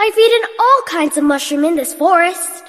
I've eaten all kinds of mushroom in this forest.